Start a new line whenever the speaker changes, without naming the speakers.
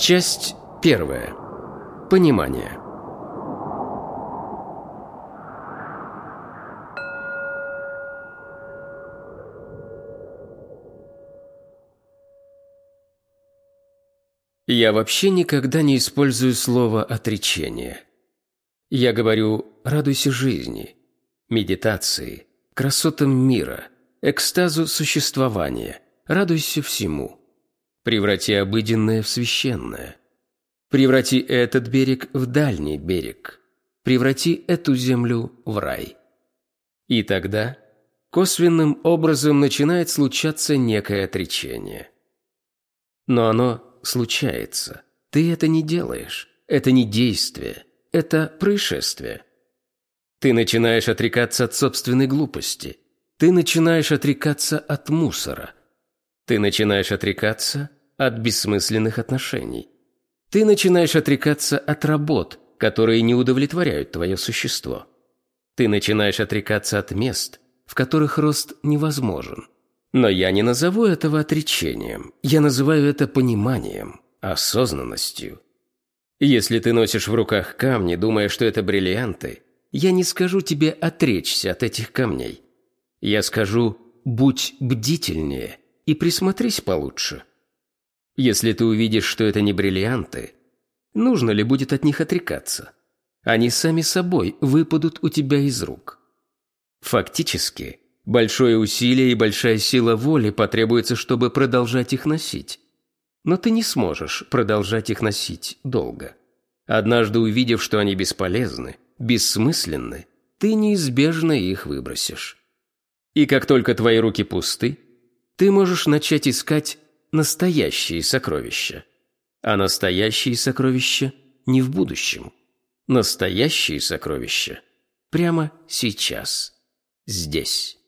Часть первая. Понимание. Я вообще никогда не использую слово «отречение». Я говорю «радуйся жизни», медитации, красотам мира, экстазу существования, радуйся всему. Преврати обыденное в священное. Преврати этот берег в дальний берег. Преврати эту землю в рай. И тогда косвенным образом начинает случаться некое отречение. Но оно случается. Ты это не делаешь. Это не действие. Это происшествие. Ты начинаешь отрекаться от собственной глупости. Ты начинаешь отрекаться от мусора. Ты начинаешь отрекаться от бессмысленных отношений. Ты начинаешь отрекаться от работ, которые не удовлетворяют твое существо. Ты начинаешь отрекаться от мест, в которых рост невозможен. Но я не назову этого отречением. Я называю это пониманием, осознанностью. Если ты носишь в руках камни, думая, что это бриллианты, я не скажу тебе отречься от этих камней. Я скажу «будь бдительнее и присмотрись получше». Если ты увидишь, что это не бриллианты, нужно ли будет от них отрекаться? Они сами собой выпадут у тебя из рук. Фактически, большое усилие и большая сила воли потребуется, чтобы продолжать их носить. Но ты не сможешь продолжать их носить долго. Однажды увидев, что они бесполезны, бессмысленны, ты неизбежно их выбросишь. И как только твои руки пусты, ты можешь начать искать настоящие сокровища. А настоящие сокровища не в будущем. Настоящие сокровища прямо сейчас, здесь.